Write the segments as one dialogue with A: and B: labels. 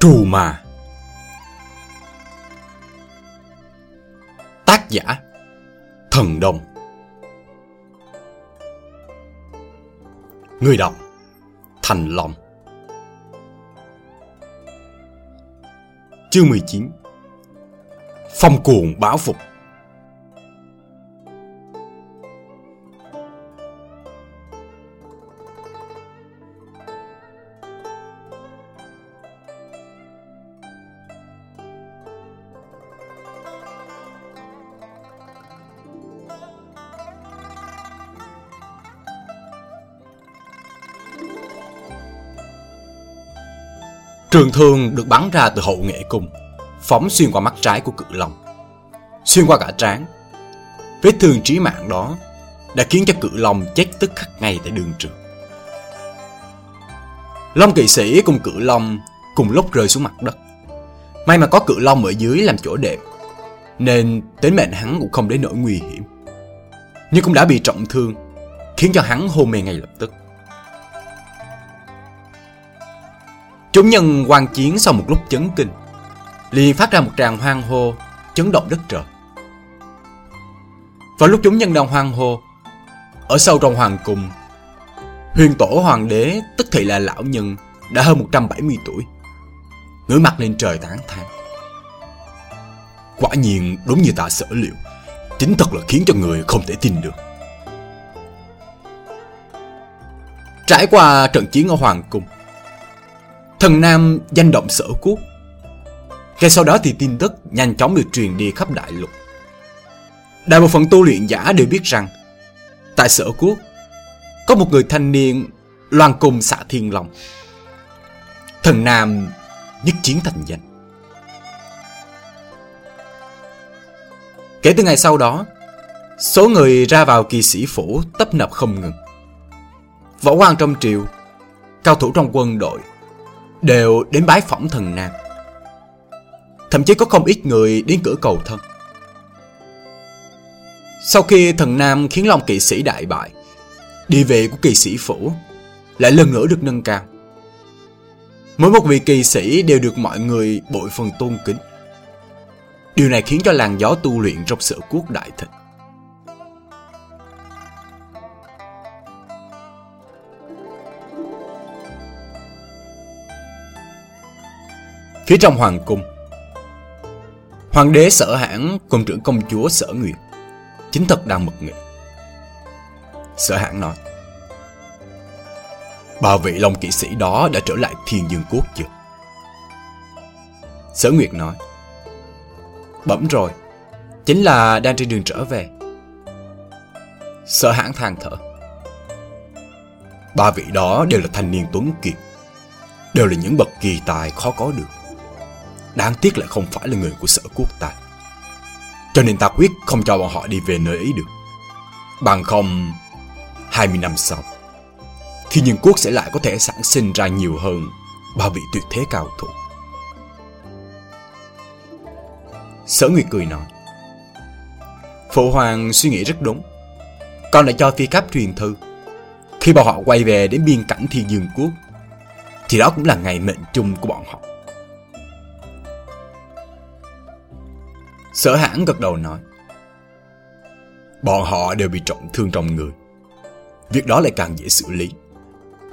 A: Trù mà. Tác giả, Thần Đồng. Người đọc, Thành Long. Chương 19 Phong cuồng báo phục. Trường thương được bắn ra từ hậu nghệ cung, phóng xuyên qua mắt trái của cự long, xuyên qua cả trán. Vết thương trí mạng đó đã khiến cho cự long chết tức khắc ngay tại đường trường. Long kỵ sĩ cùng cự long cùng lúc rơi xuống mặt đất. May mà có cự long ở dưới làm chỗ đệm, nên tính mệnh hắn cũng không đến nỗi nguy hiểm. Nhưng cũng đã bị trọng thương, khiến cho hắn hôn mê ngay lập tức. Chúng nhân quan chiến sau một lúc chấn kinh. Liền phát ra một tràng hoang hô, chấn động đất trời. Vào lúc chúng nhân đang hoang hô, Ở sâu trong hoàng cung, Huyền tổ hoàng đế, tức thị là lão nhân, Đã hơn 170 tuổi, Ngửa mặt lên trời tán thán. Quả nhiên, đúng như ta sở liệu, Chính thật là khiến cho người không thể tin được. Trải qua trận chiến ở Hoàng Cung Thần Nam danh động sở quốc. Ngay sau đó thì tin tức nhanh chóng được truyền đi khắp đại lục. Đại bộ phận tu luyện giả đều biết rằng, Tại sở quốc, Có một người thanh niên loan cùng xạ thiên long. Thần Nam nhất chiến thành danh. Kể từ ngày sau đó, Số người ra vào kỳ sĩ phủ tấp nập không ngừng. Võ quan trong triều, Cao thủ trong quân đội đều đến bái phỏng thần nam. Thậm chí có không ít người đến cửa cầu thân. Sau khi thần nam khiến Long kỵ sĩ đại bại, địa vị của kỳ sĩ phủ lại lần nữa được nâng cao. Mỗi một vị kỳ sĩ đều được mọi người bội phần tôn kính. Điều này khiến cho làn gió tu luyện trong sở quốc đại thịnh. Phía trong hoàng cung, Hoàng đế sở hãn cùng trưởng công chúa sở nguyệt Chính thật đang mật nghị. Sở hãn nói, Ba vị long kỵ sĩ đó đã trở lại thiên dương quốc chưa? Sở Nguyệt nói, Bẩm rồi, Chính là đang trên đường trở về. Sở hãng than thở, Ba vị đó đều là thanh niên tuấn kiệt, Đều là những bậc kỳ tài khó có được. Đáng tiếc lại không phải là người của sở quốc ta. Cho nên ta quyết không cho bọn họ đi về nơi ấy được. Bằng không 20 năm sau Thì nhân quốc sẽ lại có thể sản sinh ra nhiều hơn Ba vị tuyệt thế cao thủ. Sở Nguyệt cười nói, Phụ hoàng suy nghĩ rất đúng. Con đã cho phi cáp truyền thư. Khi bọn họ quay về đến biên cảnh thiên dương quốc, Thì đó cũng là ngày mệnh chung của bọn họ. Sở hãng gật đầu nói, Bọn họ đều bị trọng thương trong người. Việc đó lại càng dễ xử lý.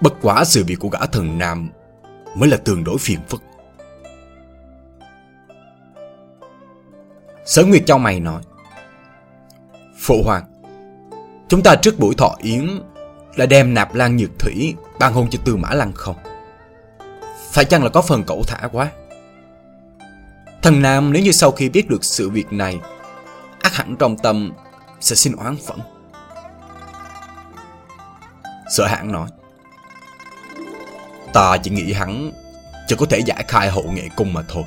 A: Bất quá sự việc của gã thần nam Mới là tương đối phiền phức. Sở Nguyệt cho mày nói, Phụ hoàng, Chúng ta trước buổi thọ yến Là đem nạp lan nhược thủy Ban hôn cho tư mã lăng không? Phải chăng là có phần cẩu thả quá? Thần Nam nếu như sau khi biết được sự việc này, ác hẳn trong tâm Sẽ xin oán phẫn. Sở hãng nói, Ta chỉ nghĩ hắn Chỉ có thể giải khai hậu nghệ cung mà thôi.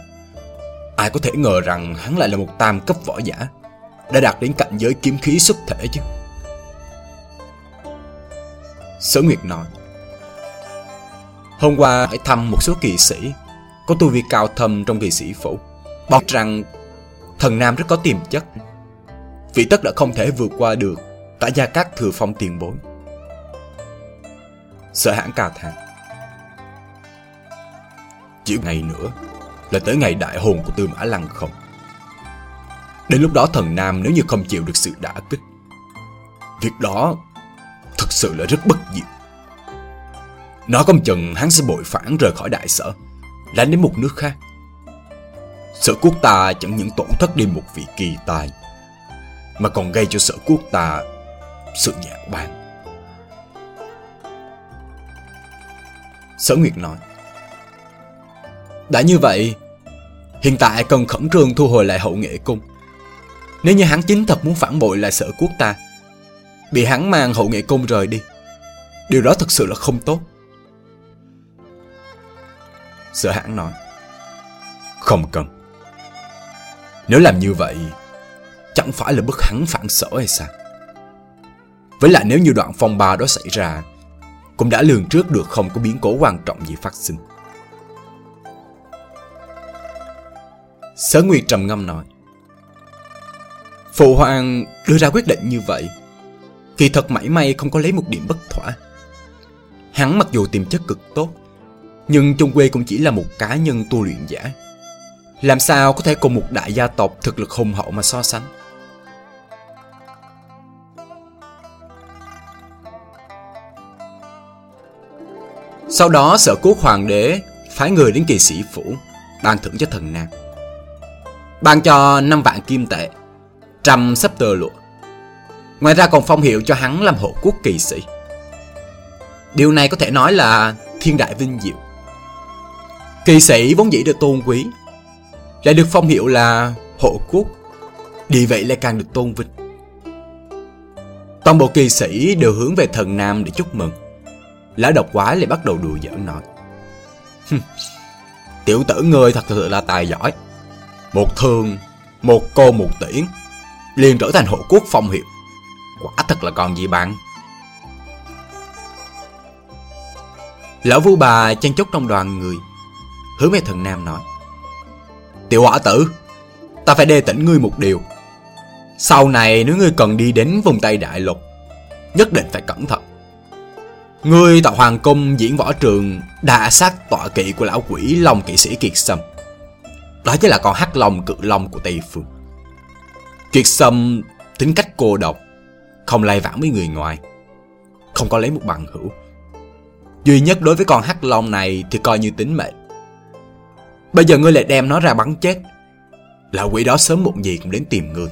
A: Ai có thể ngờ rằng hắn lại là một tam cấp võ giả, Đã đạt đến cảnh giới kiếm khí xuất thể chứ? Sở Nguyệt nói, Hôm qua hỏi thăm một số kỳ sĩ, Có tu vi cao thâm trong kỳ sĩ phủ. Bảo rằng thần nam rất có tiềm chất Vị tất đã không thể vượt qua được Tả gia các thừa phong tiền bối Sợ hãn cào thang Chỉ ngày nữa là tới ngày đại hồn của Tư Mã Lăng không. Đến lúc đó thần Nam nếu như không chịu được sự đả kích, việc đó thật sự là rất bất diệu. Nó không chừng hắn sẽ bội phản rời khỏi đại sở, lánh đến một nước khác. Sở quốc ta chẳng những tổn thất đi một vị kỳ tài, mà còn gây cho sở quốc ta sự nhạo báng. Sở Nguyệt nói Đã như vậy Hiện tại cần khẩn trương thu hồi lại hậu nghệ cung. Nếu như hắn chính thật muốn phản bội lại sở quốc ta Bị hắn mang hậu nghệ cung rời đi Điều đó thật sự là không tốt. Sở hãng nói Không cần. Nếu làm như vậy, Chẳng phải là bức hắn phản sở hay sao? Với lại nếu như đoạn phong ba đó xảy ra, cũng đã lường trước được không có biến cố quan trọng gì phát sinh. Sở Nguyệt trầm ngâm nói Phụ hoàng đưa ra quyết định như vậy, Kỳ thật mảy may không có lấy một điểm bất thỏa. Hắn mặc dù tiềm chất cực tốt, Nhưng Trung Quê cũng chỉ là một cá nhân tu luyện giả. Làm sao có thể cùng một đại gia tộc thực lực hùng hậu mà so sánh Sau đó sở quốc hoàng đế phái người đến kỳ sĩ phủ, ban thưởng cho thần nam. Ban cho 5 vạn kim tệ, trăm sắp tơ lụa. Ngoài ra còn phong hiệu cho hắn làm hộ quốc kỳ sĩ. Điều này có thể nói là thiên đại vinh diệu. Kỳ sĩ vốn dĩ được tôn quý, lại được phong hiệu là hộ quốc, địa vị lại càng được tôn vinh. Toàn bộ kỳ sĩ đều hướng về thần nam để chúc mừng. Lã độc quái lại bắt đầu đùa giỡn nói. Tiểu tử ngươi thật sự là tài giỏi. Một thương Một cô một tiễn liền trở thành hộ quốc phong hiệu. Quả thật là còn gì bạn Lão vu bà chen chúc trong đoàn người Hướng về thần nam nói. Tiểu hỏa tử Ta phải đề tỉnh ngươi một điều Sau này nếu ngươi cần đi đến vùng Tây Đại Lục Nhất định phải cẩn thận Ngươi tại Hoàng Cung diễn võ trường đã sát tọa kỵ của lão quỷ Long kỵ sĩ Kiệt Sâm. Đó chính là con hắc long cự long của Tây Phương. Kiệt Sâm tính cách cô độc, không lai vãng với người ngoài, không có lấy một bằng hữu. Duy nhất đối với con hắc long này thì coi như tính mệnh. Bây giờ ngươi lại đem nó ra bắn chết. Lão quỷ đó sớm muộn gì cũng đến tìm ngươi.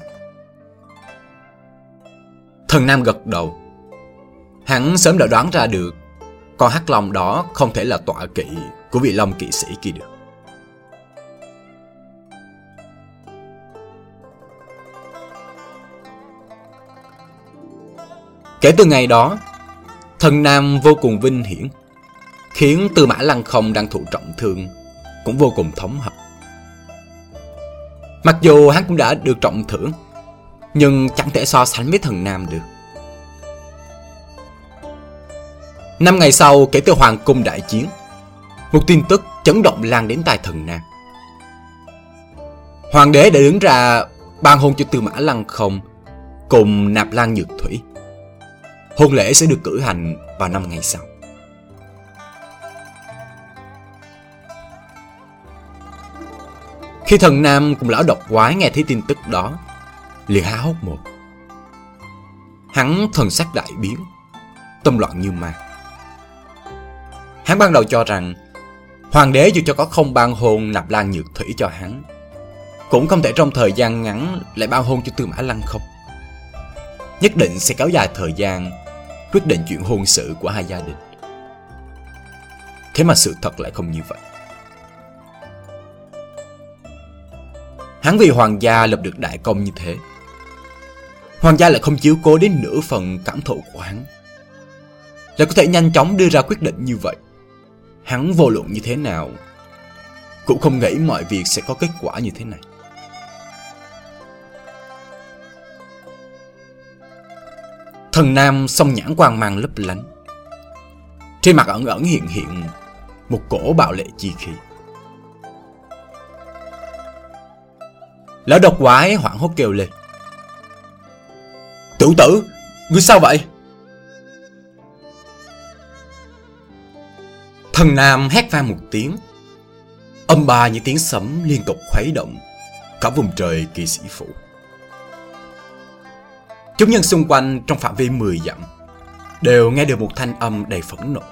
A: Thần Nam gật đầu Hắn sớm đã đoán ra được con hắc long đó không thể là tọa kỵ của vị long kỵ sĩ kia được. Kể từ ngày đó, thần nam vô cùng vinh hiển, khiến Tư Mã Lăng không đang thụ trọng thương, cũng vô cùng thống hận. Mặc dù hắn cũng đã được trọng thưởng, nhưng chẳng thể so sánh với thần nam được. Năm ngày sau kể từ Hoàng Cung đại chiến, một tin tức chấn động lan đến tai thần Nam. Hoàng đế đã đứng ra ban hôn cho Tư Mã Lăng Không cùng Nạp Lan Nhược Thủy. Hôn lễ sẽ được cử hành vào năm ngày sau. Khi thần Nam cùng lão độc quái nghe thấy tin tức đó, liền há hốc một. Hắn thần sắc đại biến, tâm loạn như ma. Hắn ban đầu cho rằng Hoàng đế dù cho có không ban hôn nạp lan nhược thủy cho hắn Cũng không thể trong thời gian ngắn lại ban hôn cho tư mã lăng không Nhất định sẽ kéo dài thời gian Quyết định chuyện hôn sự của hai gia đình Thế mà sự thật lại không như vậy Hắn vì hoàng gia lập được đại công như thế. Hoàng gia lại không chiếu cố đến nửa phần cảm thụ của hắn. Lại có thể nhanh chóng đưa ra quyết định như vậy. Hắn vô luận như thế nào Cũng không nghĩ mọi việc sẽ có kết quả như thế này. Thần Nam song nhãn quang mang lấp lánh. Trên mặt ẩn ẩn hiện hiện Một cổ bạo lệ chi khí. Lão độc quái hoảng hốt kêu lên Tiểu tử, ngươi sao vậy? Thần Nam hét vang một tiếng Âm ba những tiếng sấm liên tục khuấy động cả vùng trời kỳ sĩ phủ. Chúng nhân xung quanh trong phạm vi 10 dặm đều nghe được một thanh âm đầy phẫn nộ.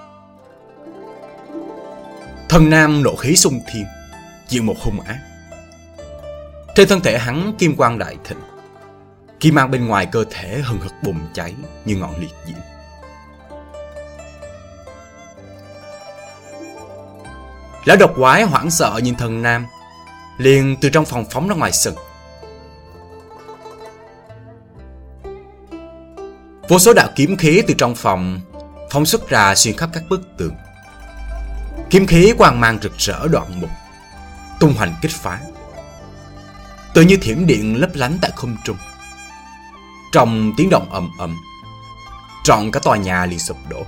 A: Thần nam nộ khí sung thiên, diện một hung ác. Trên thân thể hắn kim quang đại thịnh, kim mang bên ngoài cơ thể hừng hực bùng cháy như ngọn liệt diễm. Lão độc quái hoảng sợ nhìn thần nam liền từ trong phòng phóng ra ngoài sừng, Vô số đạo kiếm khí từ trong phòng phóng xuất ra xuyên khắp các bức tường. Kiếm khí quang mang rực rỡ đoạn mục, tung hoành kích phá. Tự như thiểm điện lấp lánh tại không trung. Trong tiếng động ầm ầm, trọn cả tòa nhà liền sụp đổ.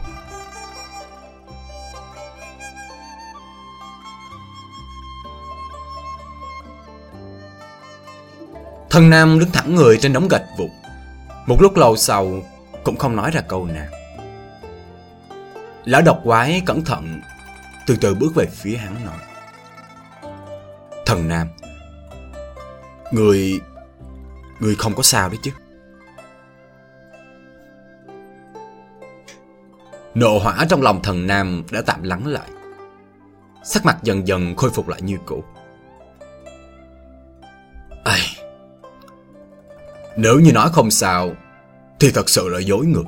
A: Thần Nam đứng thẳng người trên đống gạch vụn. Một lúc lâu sau, cũng không nói ra câu nào. Lão độc quái cẩn thận, từ từ bước về phía hắn nói. Thần Nam, người... người không có sao đấy chứ. Nộ hỏa trong lòng thần Nam đã tạm lắng lại. Sắc mặt dần dần khôi phục lại như cũ. Ai... Nếu như nói không sao thì thật sự là dối ngược.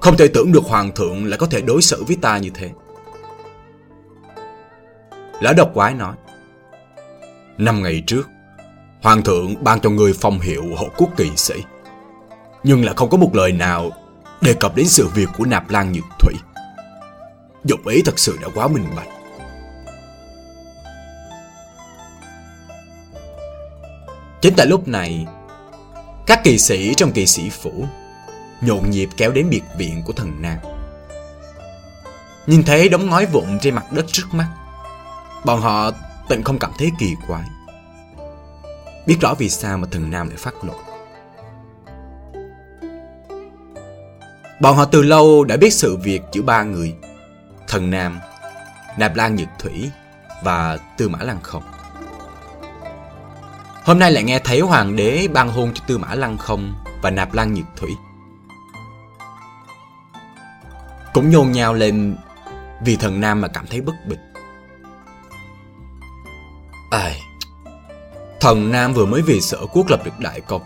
A: Không thể tưởng được hoàng thượng lại có thể đối xử với ta như thế. Lão độc quái nói. Năm ngày trước, hoàng thượng ban cho người phong hiệu hộ quốc kỳ sĩ. Nhưng là không có một lời nào đề cập đến sự việc của nạp lan nhược thủy. Dụng ý thật sự đã quá minh bạch. Chính tại lúc này, các kỳ sĩ trong kỳ sĩ phủ nhộn nhịp kéo đến biệt viện của thần Nam. Nhìn thấy đống ngói vụn trên mặt đất trước mắt, bọn họ tịnh không cảm thấy kỳ quái. Biết rõ vì sao mà thần Nam lại phát nộ. Bọn họ từ lâu đã biết sự việc giữa ba người, thần Nam, Nạp Lan Nhược Thủy và Tư Mã Lăng Không. Hôm nay lại nghe thấy hoàng đế ban hôn cho Tư Mã Lăng Không và Nạp Lan Nhiệt Thủy. Cũng nhôn nhào lên vì thần nam mà cảm thấy bất bình. Ai... Thần nam vừa mới vì sở quốc lập được đại công.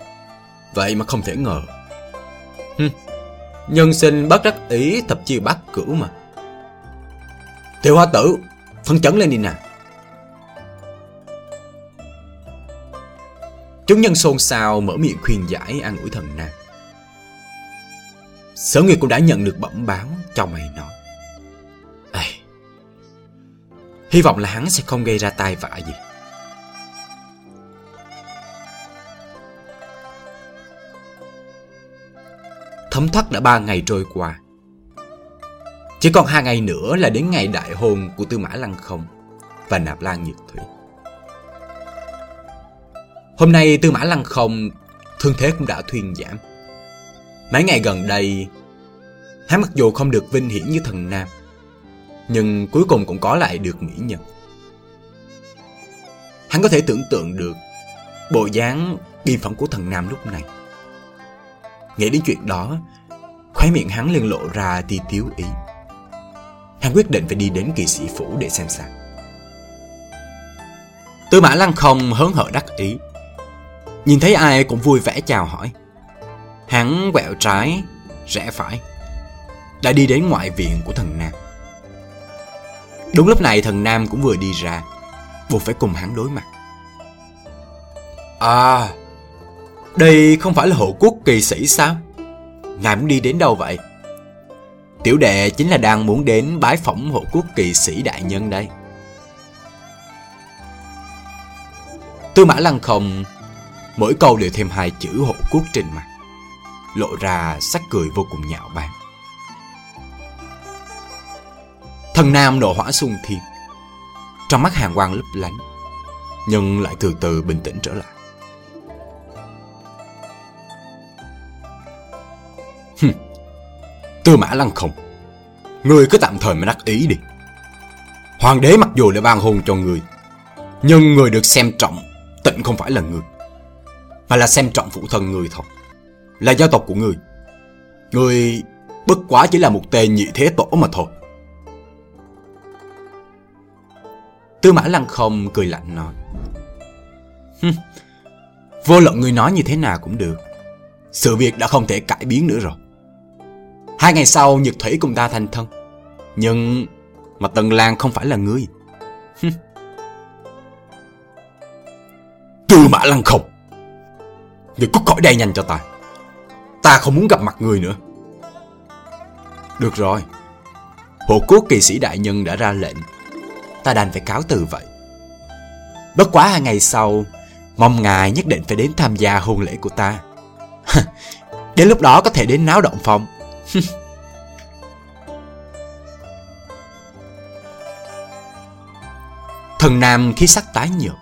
A: Vậy mà không thể ngờ. Hừm, nhân sinh bất đắc ý thập chi bắt cửu mà. Tiểu hoa tử, phân chấn lên đi nè Chúng nhân xôn xao mở miệng khuyên giải an ủi thần nam. Sở nghiệp cũng đã nhận được bẩm báo cho mày nói. Ê, hy vọng là hắn sẽ không gây ra tai vạ gì. Thấm thoát đã ba ngày trôi qua. Chỉ còn hai ngày nữa là đến ngày đại hôn của Tư Mã Lăng Không và Nạp Lan Nhược Thủy. Hôm nay Tư Mã Lăng không, thương thế cũng đã thuyên giảm. Mấy ngày gần đây, hắn mặc dù không được vinh hiển như thần Nam, nhưng cuối cùng cũng có lại được mỹ nhân. Hắn có thể tưởng tượng được bộ dáng bi phẩm của thần Nam lúc này. Nghĩ đến chuyện đó, khóe miệng hắn liền lộ ra tia tiếu ý. Hắn quyết định phải đi đến kỳ sĩ phủ để xem sao. Tư mã lăng không hớn hở đắc ý Nhìn thấy ai cũng vui vẻ chào hỏi. Hắn quẹo trái, rẽ phải. Đã đi đến ngoại viện của thần Nam. Đúng lúc này thần Nam cũng vừa đi ra, buộc phải cùng hắn đối mặt. À, đây không phải là hộ quốc kỳ sĩ sao? Ngài muốn đi đến đâu vậy? Tiểu đệ chính là đang muốn đến bái phỏng hộ quốc kỳ sĩ đại nhân đây. Tư mã lăng không Mỗi câu đều thêm hai chữ hộ quốc trên mặt, Lộ ra sắc cười vô cùng nhạo báng Thần Nam nổ hỏa xung thiên, Trong mắt hàng quang lấp lánh, Nhưng lại từ từ bình tĩnh trở lại Hừm Tư mã lăng không Ngươi cứ tạm thời mà đắc ý đi Hoàng đế mặc dù đã ban hôn cho người, nhưng người được xem trọng tịnh không phải là người, mà là xem trọng phụ thân người thôi, là gia tộc của người. Người bất quá chỉ là một tên nhị thế tổ mà thôi. Tư mã lăng không cười lạnh nói. Vô luận người nói như thế nào cũng được. Sự việc đã không thể cải biến nữa rồi. Hai ngày sau Nhật Thủy cùng ta thành thân. Nhưng mà Tần Lan không phải là ngươi. Tư mã lăng không. Người cút khỏi đây nhanh cho ta. Ta không muốn gặp mặt người nữa. Được rồi. Hộ quốc kỳ sĩ đại nhân đã ra lệnh. Ta đành phải cáo từ vậy. Bất quá hai ngày sau, mong ngài nhất định phải đến tham gia hôn lễ của ta. đến lúc đó có thể đến náo động phòng. Thần Nam khí sắc tái nhợt.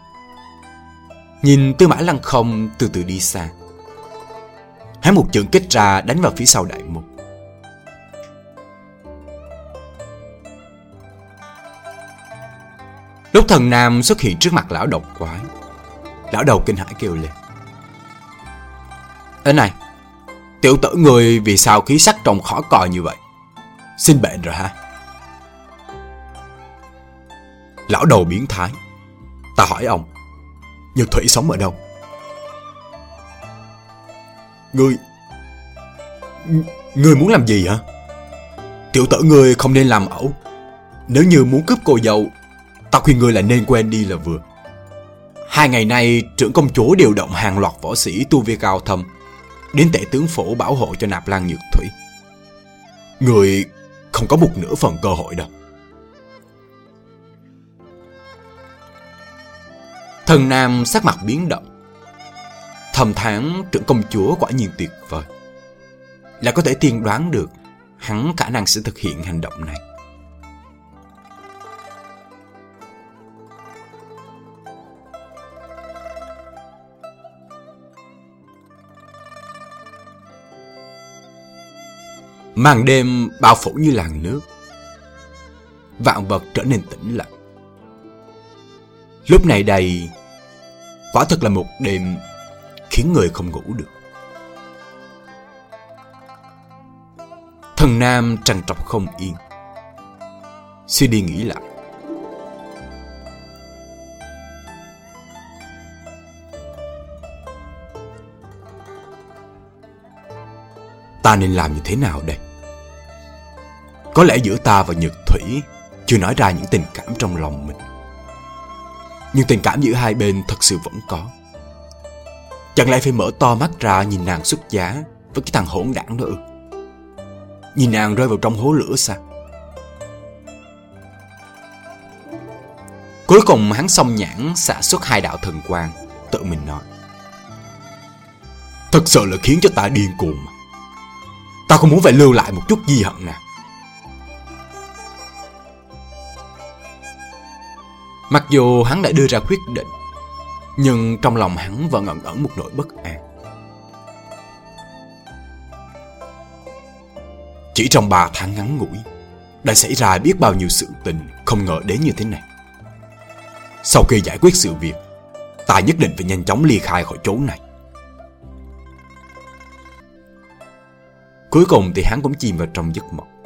A: Nhìn Tư Mã Lăng Không từ từ đi xa. Hắn một chưởng kết ra đánh vào phía sau đại môn. Lúc thần Nam xuất hiện trước mặt lão độc quái, Lão đầu kinh hãi kêu lên Ê này Tiểu tử người vì sao khí sắc trông khó coi như vậy? Xin bệnh rồi ha? Lão đầu biến thái. Ta hỏi ông, Nhật Thủy sống ở đâu? Ngươi Ngươi muốn làm gì hả? Tiểu tử ngươi không nên làm ẩu. Nếu như muốn cướp cô dâu, Ta khuyên ngươi là nên quen đi là vừa. Hai ngày nay, trưởng công chúa điều động hàng loạt võ sĩ tu vi cao thâm Đến tể tướng phổ bảo hộ cho nạp lan nhược thủy. Người không có một nửa phần cơ hội đâu. Thần Nam sắc mặt biến động. Thầm tháng trưởng công chúa quả nhiên tuyệt vời. Là có thể tiên đoán được Hắn khả năng sẽ thực hiện hành động này. Màn đêm bao phủ như làn nước. Vạn vật trở nên tĩnh lặng. Lúc này đây, Quả thật là một đêm Khiến người không ngủ được. Thần Nam trằn trọc không yên. Suy đi nghĩ lại. Ta nên làm như thế nào đây? Có lẽ giữa ta và Nhật Thủy chưa nói ra những tình cảm trong lòng mình. Nhưng tình cảm giữa hai bên thật sự vẫn có. Chẳng lẽ phải mở to mắt ra nhìn nàng xuất giá với cái thằng hỗn đảng đó ư? Nhìn nàng rơi vào trong hố lửa sao? Cuối cùng hắn xong nhãn xả xuất hai đạo thần quang, tự mình nói. Thật sự là khiến cho ta điên cuồng mà. Ta không muốn phải lưu lại một chút di hận nào. Mặc dù hắn đã đưa ra quyết định, nhưng trong lòng hắn vẫn ẩn ẩn một nỗi bất an. Chỉ trong ba tháng ngắn ngủi, đã xảy ra biết bao nhiêu sự tình không ngờ đến như thế này. Sau khi giải quyết sự việc, ta nhất định phải nhanh chóng ly khai khỏi chỗ này. Cuối cùng thì hắn cũng chìm vào trong giấc mộng.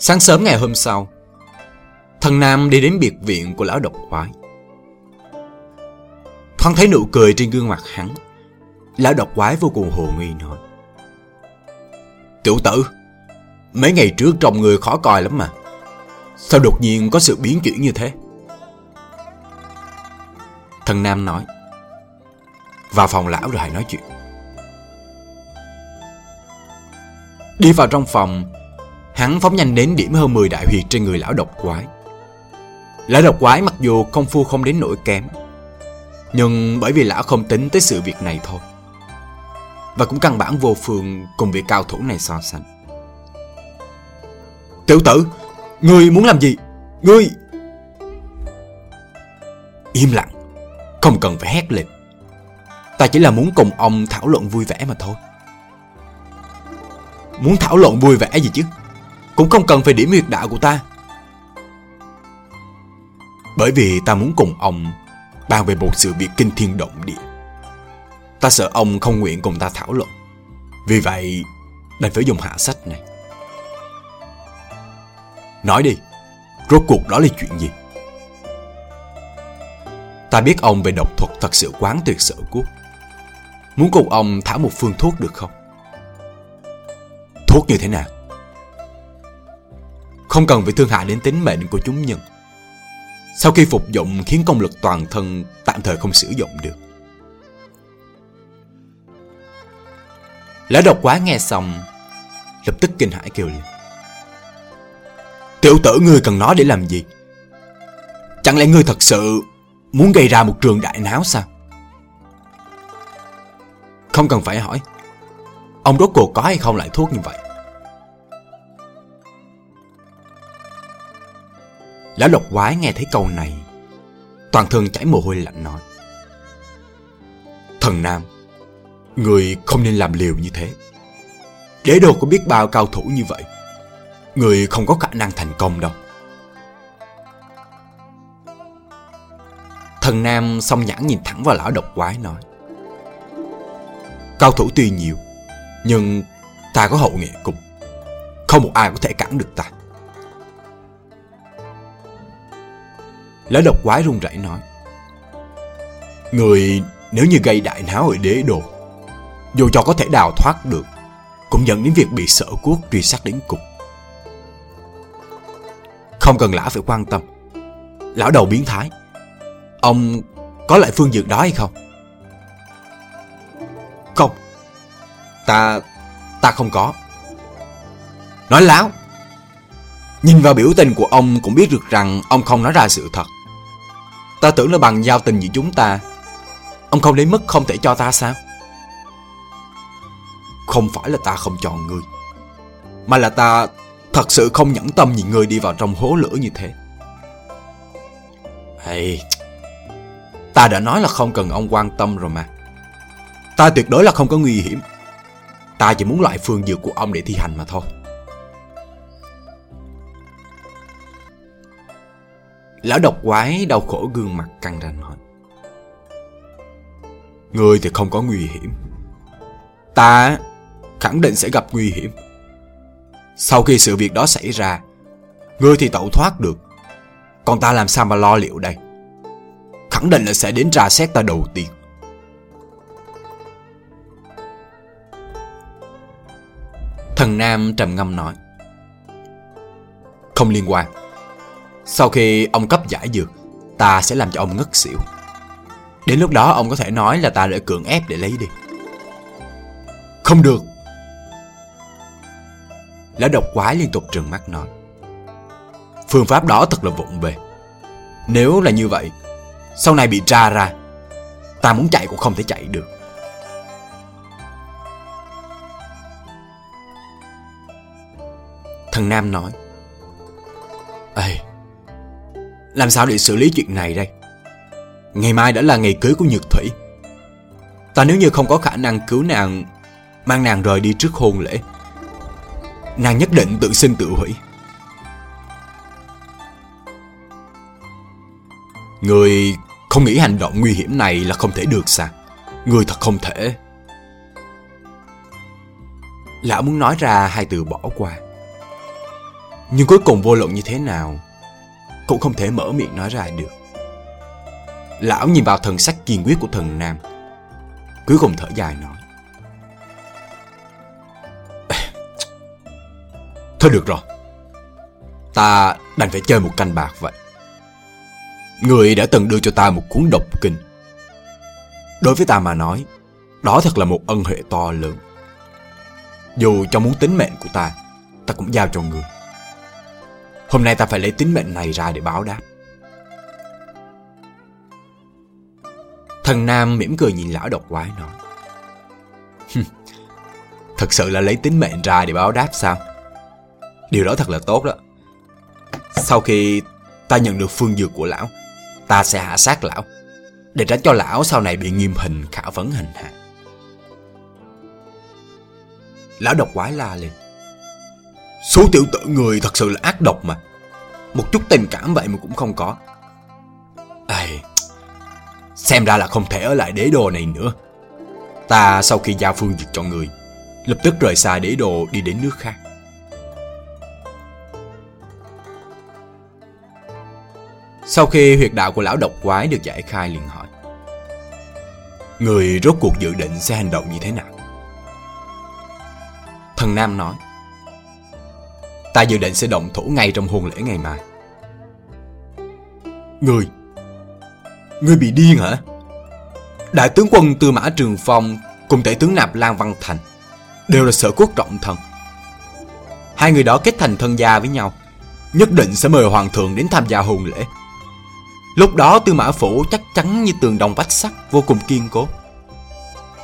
A: Sáng sớm ngày hôm sau, thần Nam đi đến biệt viện của lão độc quái. Thoáng thấy nụ cười trên gương mặt hắn, lão độc quái vô cùng hồ nghi nói. Tiểu tử, mấy ngày trước trông người khó coi lắm mà. Sao đột nhiên có sự biến chuyển như thế? Thần Nam nói. Vào phòng lão rồi hãy nói chuyện. Đi vào trong phòng, Hắn phóng nhanh đến điểm hơn 10 đại huyệt trên người lão độc quái. Lão độc quái mặc dù công phu không đến nỗi kém, nhưng bởi vì lão không tính tới sự việc này thôi. Và cũng căn bản vô phương cùng vị cao thủ này so sánh. Tiểu tử, ngươi muốn làm gì? Ngươi... Im lặng, không cần phải hét lên. Ta chỉ là muốn cùng ông thảo luận vui vẻ mà thôi Muốn thảo luận vui vẻ gì chứ cũng không cần phải điểm huyệt đạo của ta. Bởi vì ta muốn cùng ông Bàn về một sự việc kinh thiên động địa. Ta sợ ông không nguyện cùng ta thảo luận. Vì vậy, Đành phải dùng hạ sách này. Nói đi, Rốt cuộc đó là chuyện gì? Ta biết ông về độc thuật thật sự quán tuyệt sở quốc. Muốn cùng ông thả một phương thuốc được không? Thuốc như thế nào? Không cần phải thương hại đến tính mệnh của chúng nhân. Sau khi phục dụng, khiến công lực toàn thân tạm thời không sử dụng được. Lã độc quá nghe xong, Lập tức kinh hãi kêu lên. Tiểu tử, ngươi cần nó để làm gì? Chẳng lẽ ngươi thật sự Muốn gây ra một trường đại náo sao? Không cần phải hỏi. Ông rốt cuộc có hay không lại thuốc như vậy? Lão độc quái nghe thấy câu này, Toàn thân chảy mồ hôi lạnh nói. Thần Nam, Người không nên làm liều như thế. Đế đồ có biết bao cao thủ như vậy, Người không có khả năng thành công đâu. Thần Nam song nhãn nhìn thẳng vào lão độc quái nói. Cao thủ tuy nhiều, Nhưng ta có hậu nghệ cùng, Không một ai có thể cản được ta. Lão độc quái run rẩy nói, Người nếu như gây đại náo ở đế đồ Dù cho có thể đào thoát được, Cũng dẫn đến việc bị sở quốc truy sát đến cùng. Không cần lão phải quan tâm. Lão đầu biến thái, Ông có lại phương dược đó hay không? Không. Ta... ta không có. Nói láo, Nhìn vào biểu tình của ông cũng biết được rằng ông không nói ra sự thật. Ta tưởng là bằng giao tình giữa chúng ta. Ông không đến mức không thể cho ta sao? Không phải là ta không chọn người Mà là ta thật sự không nhẫn tâm nhìn người đi vào trong hố lửa như thế. Hey, Ta đã nói là không cần ông quan tâm rồi mà. Ta tuyệt đối là không có nguy hiểm. Ta chỉ muốn loại phương dược của ông để thi hành mà thôi. Lão độc quái đau khổ gương mặt căng ra nói Ngươi thì không có nguy hiểm Ta khẳng định sẽ gặp nguy hiểm Sau khi sự việc đó xảy ra, Ngươi thì tẩu thoát được Còn ta làm sao mà lo liệu đây khẳng định là sẽ đến ra xét ta đầu tiên. Thần Nam trầm ngâm nói. Không liên quan. Sau khi ông cấp giải dược, ta sẽ làm cho ông ngất xỉu. Đến lúc đó ông có thể nói là ta đã cưỡng ép để lấy đi. Không được. lão độc quái liên tục trừng mắt nói. Phương pháp đó thật là vụng về. Nếu là như vậy, sau này bị tra ra Ta muốn chạy cũng không thể chạy được Thần Nam nói Ê làm sao để xử lý chuyện này đây Ngày mai đã là ngày cưới của Nhược Thủy Ta nếu như không có khả năng cứu nàng Mang nàng rời đi trước hôn lễ Nàng nhất định tự sinh tự hủy Người không nghĩ hành động nguy hiểm này là không thể được sao? Người thật không thể. Lão muốn nói ra hai từ bỏ qua. Nhưng cuối cùng vô luận như thế nào, cũng không thể mở miệng nói ra được. Lão nhìn vào thần sắc kiên quyết của thần Nam. Cuối cùng thở dài nói. Thôi được rồi. Ta đành phải chơi một canh bạc vậy. Người đã từng đưa cho ta một cuốn độc kinh. Đối với ta mà nói, đó thật là một ân huệ to lớn. Dù cho muốn tính mệnh của ta, ta cũng giao cho người. Hôm nay ta phải lấy tính mệnh này ra để báo đáp. Thần Nam mỉm cười nhìn lão độc quái nói. thật sự là lấy tính mệnh ra để báo đáp sao? Điều đó thật là tốt đó. Sau khi ta nhận được phương dược của lão, ta sẽ hạ sát lão. Để tránh cho lão sau này bị nghiêm hình khảo vấn hình hạ Lão độc quái la lên Số tiểu tử người thật sự là ác độc mà. Một chút tình cảm vậy mà cũng không có. Ây, Xem ra là không thể ở lại đế đồ này nữa. Ta sau khi giao phương dược cho người Lập tức rời xa đế đồ đi đến nước khác. Sau khi huyệt đạo của lão độc quái được giải khai liền hỏi Người rốt cuộc dự định sẽ hành động như thế nào? Thần Nam nói Ta dự định sẽ động thủ ngay trong hôn lễ ngày mai Người Người bị điên hả? Đại tướng quân Tư Mã Trường Phong cùng tể tướng Nạp Lan Văn Thành đều là sở quốc trọng thần. Hai người đó kết thành thân gia với nhau, nhất định sẽ mời hoàng thượng đến tham gia hôn lễ. Lúc đó Tư Mã Phủ chắc chắn như tường đồng vách sắt, vô cùng kiên cố.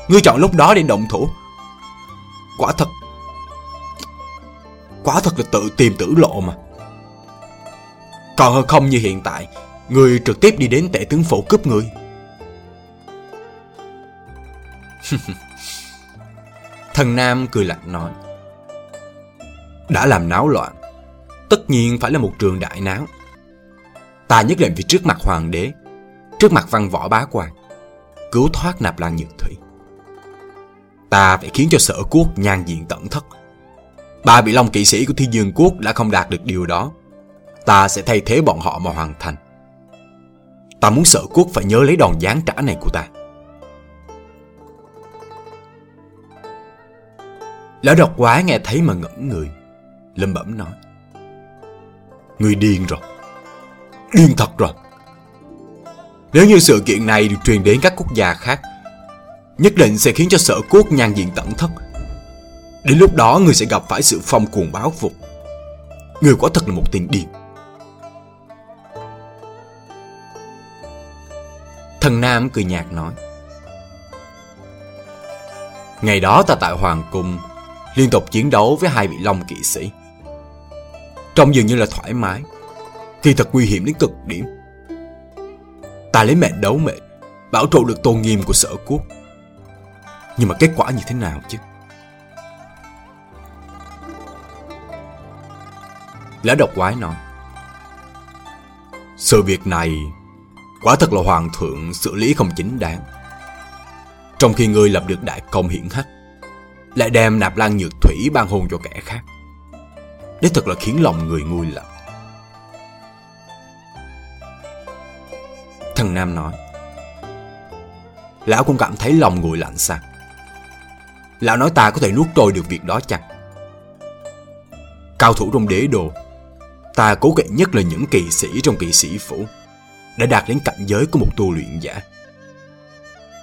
A: Ngươi chọn lúc đó để động thủ. Quả thật, quá thật là tự tìm tử lộ mà. Còn hơn không như hiện tại, Người trực tiếp đi đến tể tướng phủ cướp người. Thần Nam cười lạnh nói Đã làm náo loạn Tất nhiên phải là một trường đại náo. Ta nhất định vì trước mặt hoàng đế Trước mặt văn võ bá quan Cứu thoát nạp lan nhược thủy. Ta phải khiến cho sở quốc nhan diện tận thất. Ba vị long kỵ sĩ của thiên dương quốc đã không đạt được điều đó. Ta sẽ thay thế bọn họ mà hoàn thành. Ta muốn sở quốc phải nhớ lấy đòn giáng trả này của ta. Lão độc quá nghe thấy mà ngẩn người. Lâm bẩm nói Người điên rồi. Điên thật rồi. Nếu như sự kiện này được truyền đến các quốc gia khác, Nhất định sẽ khiến cho sở quốc nhan diện tận thất. Đến lúc đó người sẽ gặp phải sự phong cuồng báo phục. Người quả thật là một tên điên. Thần Nam cười nhạt nói, Ngày đó ta tại Hoàng Cung Liên tục chiến đấu với hai vị Long kỵ sĩ. Trông dường như là thoải mái khi thật nguy hiểm đến cực điểm. Ta lấy mệnh đấu mệnh, Bảo trụ được tôn nghiêm của sở quốc. Nhưng mà kết quả như thế nào chứ? Lã độc quái nói Sự việc này Quả thật là hoàng thượng xử lý không chính đáng. Trong khi ngươi lập được đại công hiển hách, Lại đem nạp lan nhược thủy ban hôn cho kẻ khác Đấy thật là khiến lòng người nguôi lạnh. Thần Nam nói, Lão cũng cảm thấy lòng nguội lạnh sao? Lão nói ta có thể nuốt trôi được việc đó chăng? Cao thủ trong đế đồ Ta cố kỵ nhất là những kỳ sĩ trong kỳ sĩ phủ đã đạt đến cảnh giới của một tu luyện giả.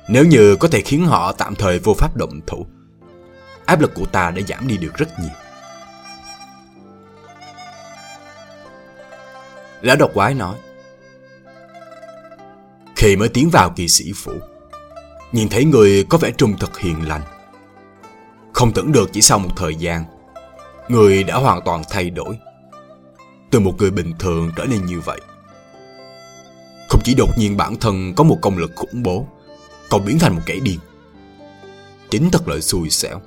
A: Nếu như có thể khiến họ tạm thời vô pháp động thủ, áp lực của ta đã giảm đi được rất nhiều. Lão độc quái nói, Khi mới tiến vào kỳ sĩ phủ, nhìn thấy người có vẻ trung thực hiền lành. Không tưởng được chỉ sau một thời gian, người đã hoàn toàn thay đổi. Từ một người bình thường trở nên như vậy. Không chỉ đột nhiên bản thân có một công lực khủng bố, Còn biến thành một kẻ điên. Chính thật là xui xẻo.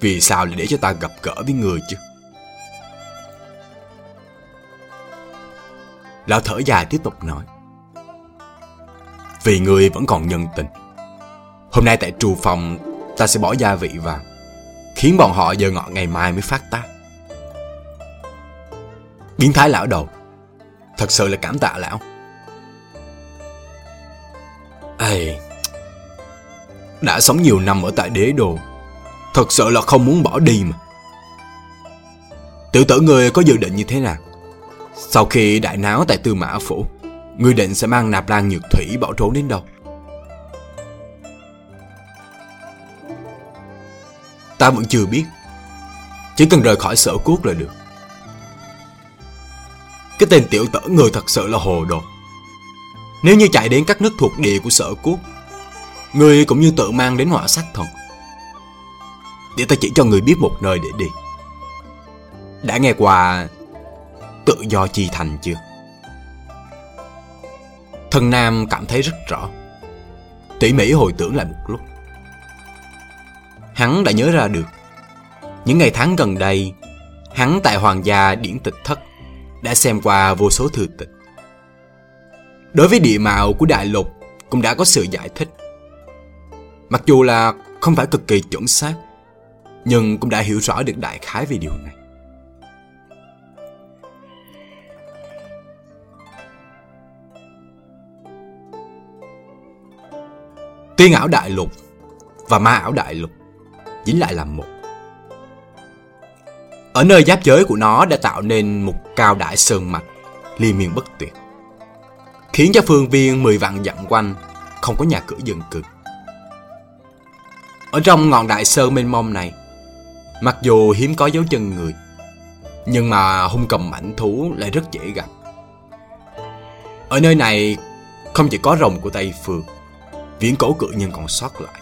A: Vì sao lại để cho ta gặp gỡ với người chứ? Lão thở dài tiếp tục nói. Vì người vẫn còn nhân tình. Hôm nay tại trù phòng, Ta sẽ bỏ gia vị vào, Khiến bọn họ giờ ngọ ngày mai mới phát tác. Biến thái lão đầu Thật sự là cảm tạ lão Ây, đã sống nhiều năm ở tại đế đô, thật sự là không muốn bỏ đi mà. Tự tử người có dự định như thế nào? Sau khi đại náo tại Tư Mã Phủ, người định sẽ mang nạp lan nhược thủy bỏ trốn đến đâu? Ta vẫn chưa biết Chỉ cần rời khỏi sở quốc là được cái tên tiểu tử người thật sự là hồ đồ nếu như chạy đến các nước thuộc địa của sở quốc Người cũng như tự mang đến họa sát thần Để ta chỉ cho người biết một nơi để đi Đã nghe qua Tự do chi thành chưa Thần Nam cảm thấy rất rõ. Tỉ mỉ hồi tưởng lại một lúc. Hắn đã nhớ ra được. Những ngày tháng gần đây, hắn tại Hoàng gia điển tịch thất đã xem qua vô số thư tịch. Đối với địa mạo của đại lục cũng đã có sự giải thích. Mặc dù là không phải cực kỳ chuẩn xác, nhưng cũng đã hiểu rõ được đại khái về điều này. Tiên ảo đại lục và ma ảo đại lục dính lại là một. Ở nơi giáp giới của nó đã tạo nên một cao đại sơn mạch, liên miên bất tuyệt. Khiến cho phương viên 10 vạn dặm quanh không có nhà cửa dân cư. Ở trong ngọn đại sơn mênh mông này, mặc dù hiếm có dấu chân người, nhưng mà hung cầm mảnh thú lại rất dễ gặp. Ở nơi này không chỉ có rồng của Tây Phương, viễn cổ cự nhân còn sót lại.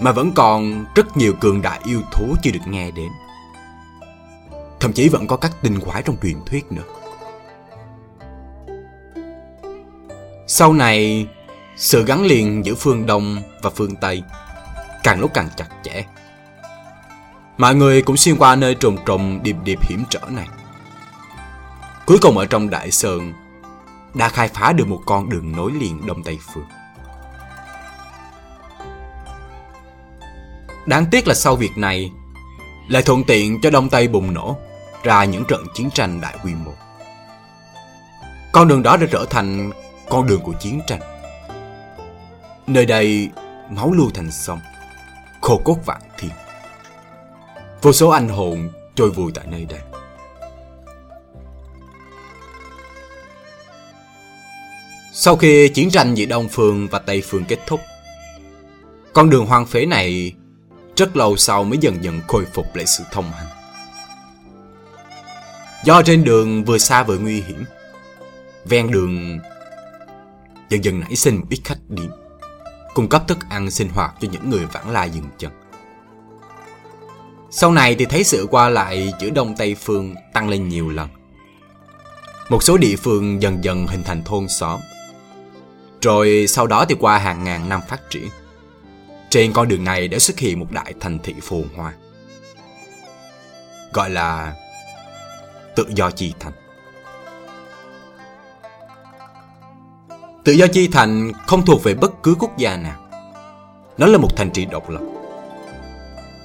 A: Mà vẫn còn rất nhiều cường đại yêu thú chưa được nghe đến. Thậm chí vẫn có các tinh quái trong truyền thuyết nữa. Sau này, sự gắn liền giữa phương Đông và phương Tây càng lúc càng chặt chẽ. Mọi người cũng xuyên qua nơi trùng trùng điệp điệp hiểm trở này. Cuối cùng ở trong Đại Sơn đã khai phá được một con đường nối liền Đông Tây Phương. Đáng tiếc là sau việc này lại thuận tiện cho Đông Tây bùng nổ ra những trận chiến tranh đại quy mô. Con đường đó đã trở thành con đường của chiến tranh. Nơi đây máu lưu thành sông, khô cốt vạn thiên. Vô số anh hồn trôi vùi tại nơi đây. Sau khi chiến tranh giữa Đông Phương và Tây Phương kết thúc, con đường hoang phế này rất lâu sau mới dần dần khôi phục lại sự thông hành. Do trên đường vừa xa vừa nguy hiểm, ven đường dần dần nảy sinh một ít khách điểm, cung cấp thức ăn sinh hoạt cho những người vãng lai dừng chân. Sau này thì thấy sự qua lại giữa Đông Tây Phương tăng lên nhiều lần. Một số địa phương dần dần hình thành thôn xóm. Rồi sau đó thì qua hàng ngàn năm phát triển. Trên con đường này đã xuất hiện một đại thành thị phồn hoa. Gọi là tự do chi thành. Tự do chi thành không thuộc về bất cứ quốc gia nào. Nó là một thành trì độc lập.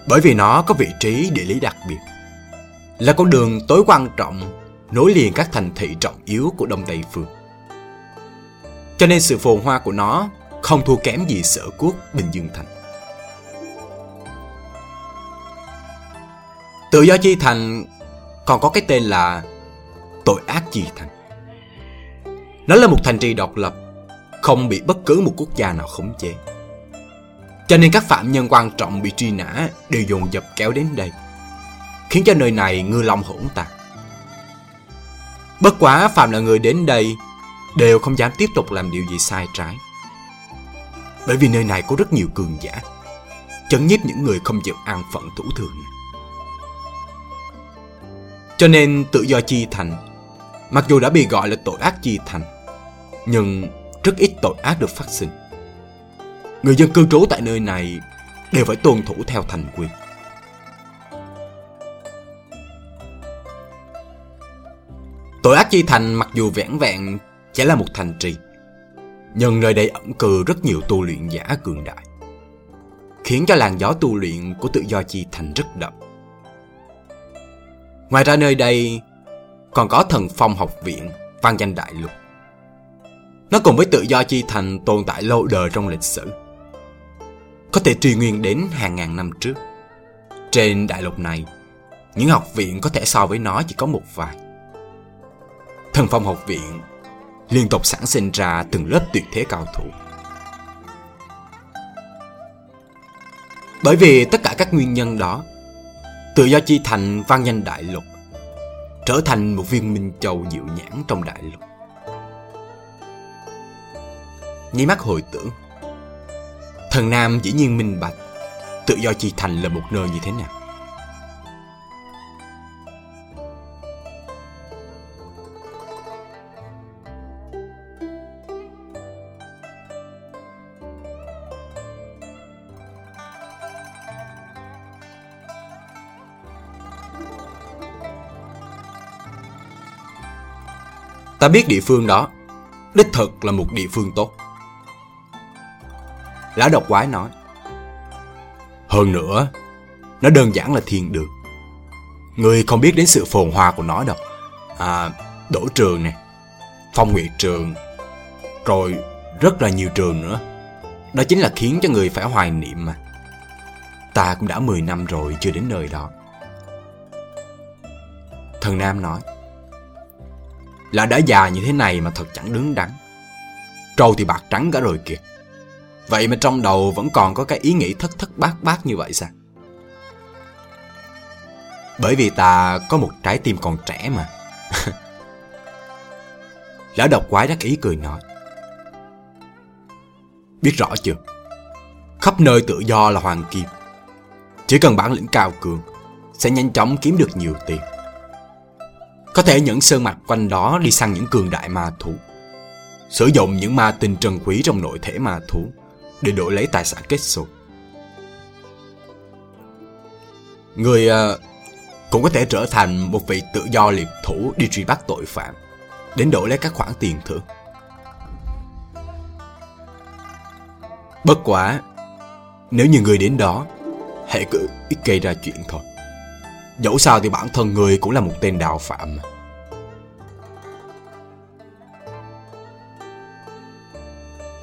A: Bởi vì nó có vị trí địa lý đặc biệt. Là con đường tối quan trọng nối liền các thành thị trọng yếu của Đông Tây Phương. Cho nên sự phồn hoa của nó không thua kém gì sở quốc Bình Dương Thành. Tự do chi thành còn có cái tên là tội ác chi thành. Nó là một thành trì độc lập, không bị bất cứ một quốc gia nào khống chế. Cho nên các phạm nhân quan trọng bị truy nã đều dồn dập kéo đến đây, khiến cho nơi này ngư long hỗn tạp. Bất quá phạm là người đến đây đều không dám tiếp tục làm điều gì sai trái. Bởi vì nơi này có rất nhiều cường giả, chấn nhiếp những người không chịu an phận thủ thường. Cho nên tự do chi thành, mặc dù đã bị gọi là tội ác chi thành, nhưng rất ít tội ác được phát sinh. Người dân cư trú tại nơi này đều phải tuân thủ theo thành quy. Tội ác chi thành mặc dù vẻn vẹn chỉ là một thành trì, nhưng nơi đây ẩn cư rất nhiều tu luyện giả cường đại, khiến cho làn gió tu luyện của tự do chi thành rất đậm. Ngoài ra nơi đây còn có thần phong học viện, văn danh đại lục. Nó cùng với tự do chi thành tồn tại lâu đời trong lịch sử. Có thể truy nguyên đến hàng ngàn năm trước. Trên đại lục này, những học viện có thể so với nó chỉ có một vài. Thần phong học viện liên tục sản sinh ra từng lớp tuyệt thế cao thủ. Bởi vì tất cả các nguyên nhân đó Tự do chi thành vang danh đại lục, Trở thành một viên minh châu dịu nhãn trong đại lục. Nháy mắt hồi tưởng, Thần Nam dĩ nhiên minh bạch Tự do chi thành là một nơi như thế nào. Ta biết địa phương đó, đích thực là một địa phương tốt. Lão độc quái nói. Hơn nữa, nó đơn giản là thiên đường. Người không biết đến sự phồn hoa của nó đâu. À, đổ trường nè, phong nguyệt trường, rồi rất là nhiều trường nữa. Đó chính là khiến cho người phải hoài niệm mà. Ta cũng đã 10 năm rồi chưa đến nơi đó. Thần Nam nói. Là đã già như thế này mà thật chẳng đứng đắn. Trâu thì bạc trắng cả rồi kìa. Vậy mà trong đầu vẫn còn có cái ý nghĩ thất thất bát bát như vậy sao? Bởi vì ta có một trái tim còn trẻ mà. Lão độc quái đắc ý cười nói. Biết rõ chưa? Khắp nơi tự do là hoàng kim. Chỉ cần bản lĩnh cao cường, sẽ nhanh chóng kiếm được nhiều tiền. Có thể những sơn mặt quanh đó đi săn những cường đại ma thú. Sử dụng những ma tinh trần quý trong nội thể ma thú để đổi lấy tài sản kết xù. Người uh, cũng có thể trở thành một vị tự do liệp thủ đi truy bắt tội phạm, đến đổi lấy các khoản tiền thưởng. Bất quả, nếu như người đến đó, hãy cứ ít gây ra chuyện thôi. Dẫu sao thì bản thân người cũng là một tên đào phạm.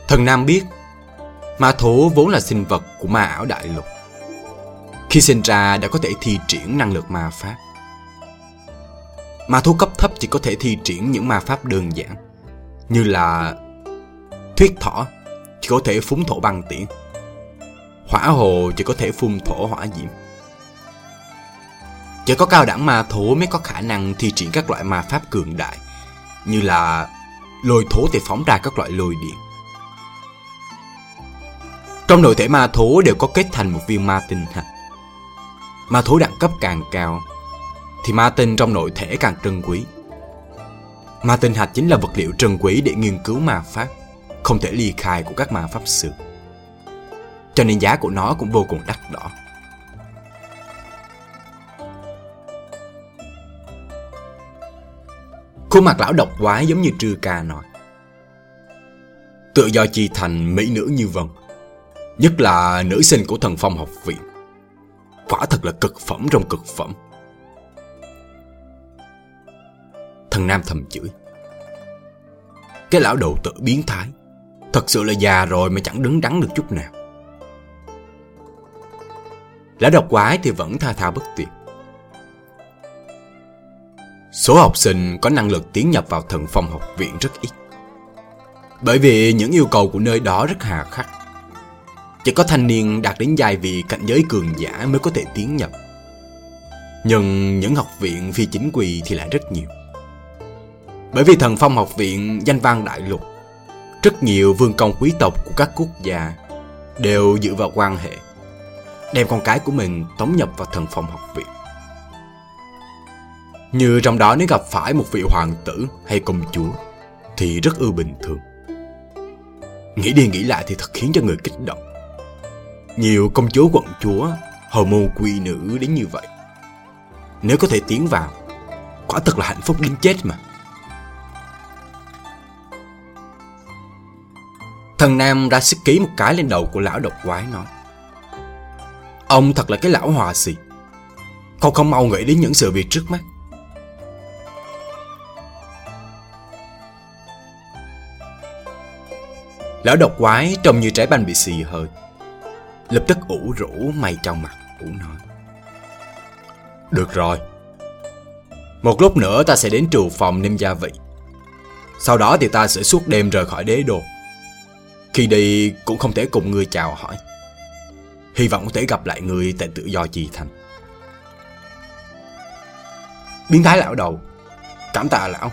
A: Thần Nam biết, ma thú vốn là sinh vật của ma ảo đại lục. Khi sinh ra đã có thể thi triển năng lực ma pháp. Ma thú cấp thấp chỉ có thể thi triển những ma pháp đơn giản, như là thuyết thỏ chỉ có thể phúng thổ băng tiễn, hỏa hồ chỉ có thể phun thổ hỏa diễm. Chỉ có cao đẳng ma thú mới có khả năng thi triển các loại ma pháp cường đại, như là lôi thú thì phóng ra các loại lôi điện. Trong nội thể ma thú đều có kết thành một viên ma tinh hạch. Ma thú đẳng cấp càng cao, thì ma tinh trong nội thể càng trân quý. Ma tinh hạch chính là vật liệu trân quý để nghiên cứu ma pháp, không thể ly khai của các ma pháp sư. Cho nên giá của nó cũng vô cùng đắt đỏ. Khuôn mặt lão độc quá giống như trưa ca nói. Tự do chi thành mỹ nữ như vân. Nhất là nữ sinh của thần phong học viện. Quả thật là cực phẩm trong cực phẩm. Thần Nam thầm chửi. Cái lão đầu tự biến thái. Thật sự là già rồi mà chẳng đứng đắn được chút nào. Lão độc quái thì vẫn tha thao bất tuyệt. Số học sinh có năng lực tiến nhập vào thần phong học viện rất ít. Bởi vì những yêu cầu của nơi đó rất hà khắc. Chỉ có thanh niên đạt đến giai vị cảnh giới cường giả mới có thể tiến nhập. Nhưng những học viện phi chính quy thì lại rất nhiều. Bởi vì thần phong học viện danh vang đại lục, rất nhiều vương công quý tộc của các quốc gia đều dựa vào quan hệ, đem con cái của mình tống nhập vào thần phong học viện. Như trong đó nếu gặp phải một vị hoàng tử hay công chúa thì rất ư bình thường. Nghĩ đi nghĩ lại thì thật khiến cho người kích động. Nhiều công chúa quận chúa, hầu môn quy nữ đến như vậy. Nếu có thể tiến vào, quả thật là hạnh phúc đến chết mà. Thần Nam ra sức ký một cái lên đầu của lão độc quái nói. Ông thật là cái lão hòa xì. Con không mau nghĩ đến những sự việc trước mắt. Lão độc quái trông như trái banh bị xì hơi. Lập tức ủ rũ mày trong mặt, ủ nói. Được rồi. Một lúc nữa ta sẽ đến trù phòng nêm gia vị. Sau đó thì ta sẽ suốt đêm rời khỏi đế đô. Khi đi cũng không thể cùng người chào hỏi. Hy vọng có thể gặp lại người tại tự do chi thành. Biến thái lão đầu, Cảm tạ lão.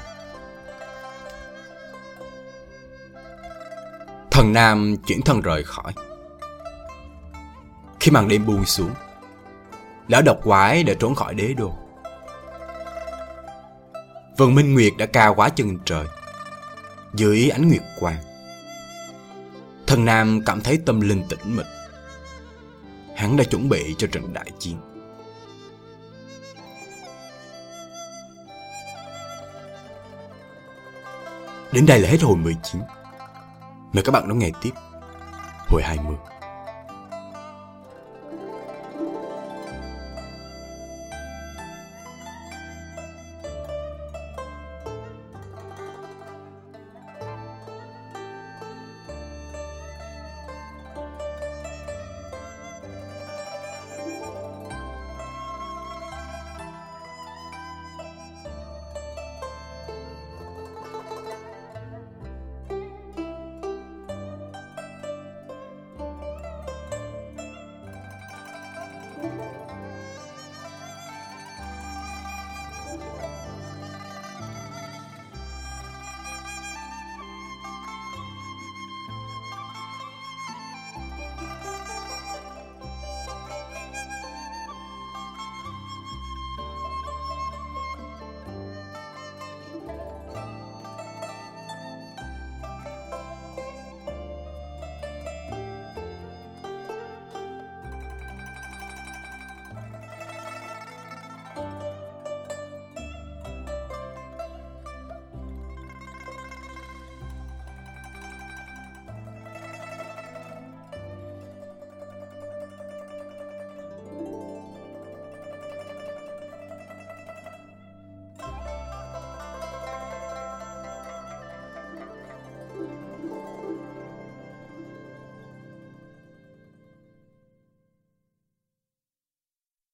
A: Thần Nam chuyển thân rời khỏi. Khi màn đêm buông xuống, lão độc quái đã trốn khỏi đế đô. Vần Minh Nguyệt đã cao quá chân trời, dưới ánh nguyệt quang. Thần Nam cảm thấy tâm linh tĩnh mịch. Hắn đã chuẩn bị cho trận đại chiến. Đến đây là hết hồi 19. Mời các bạn đón nghe tiếp hồi 20.